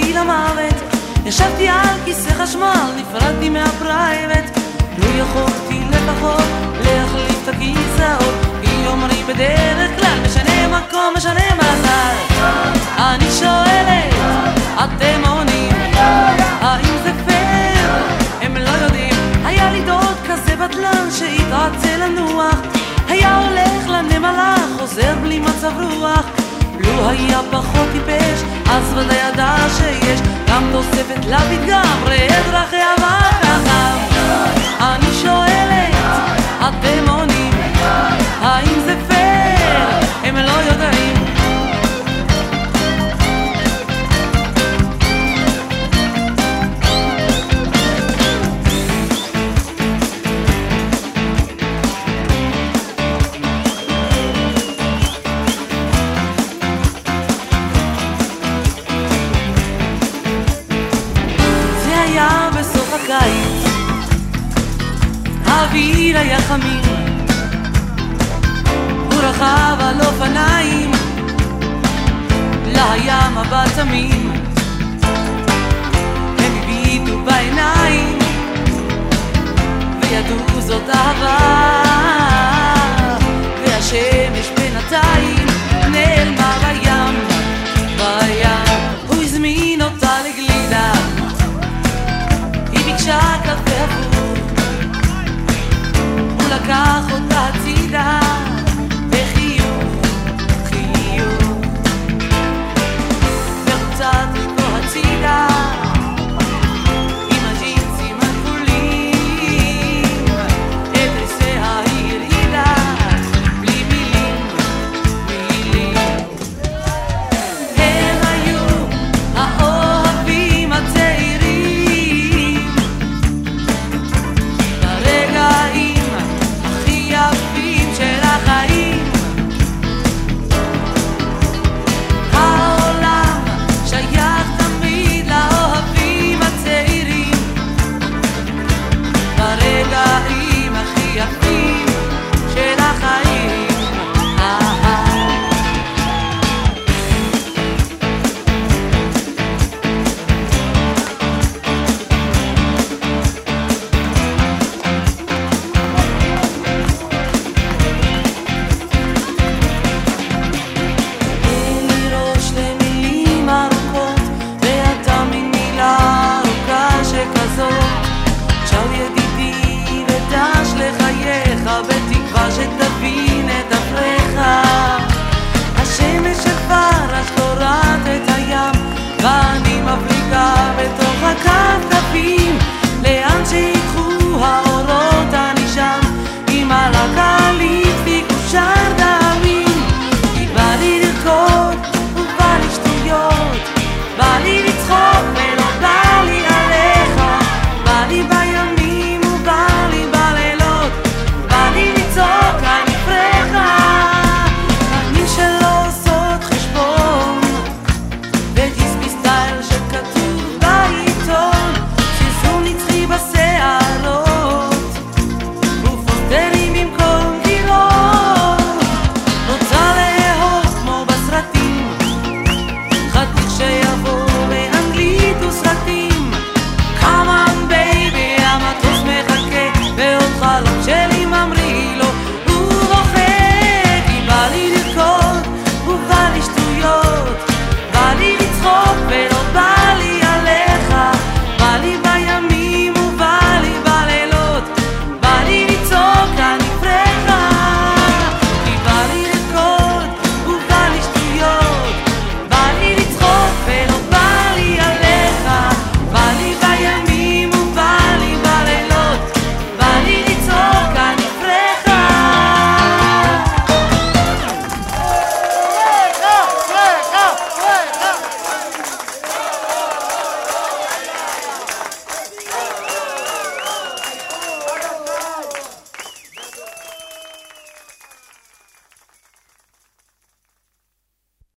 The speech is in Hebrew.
אותי למוות ישבתי על כיסא חשמל, נפרדתי מהפרייבט. לא יכולתי לפחות להחליף את הכיסאות כי אומרים בדרך כלל משנה מקום, משנה מזל אני שואלת, אתם עונים האם זה פייר? הם לא יודעים. היה לי דוד כזה בטלן שהתרצה לנוח. היה הולך לנמלה, חוזר בלי מצב רוח לו היה פחות טיפש, אז ודאי ידע שיש גם תוספת לפתגם, ראה דרכי עבר רחב. אני שואלת, אתם האוויר היה חמים, הוא רכב על אופניים, לה היה מבט תמים, הם הביטו בעיניים, וידעו זאת אהבה, והשמש בינתיים נעלמה בים, בים, הוא הזמין אותה לגלידה, היא ביקשה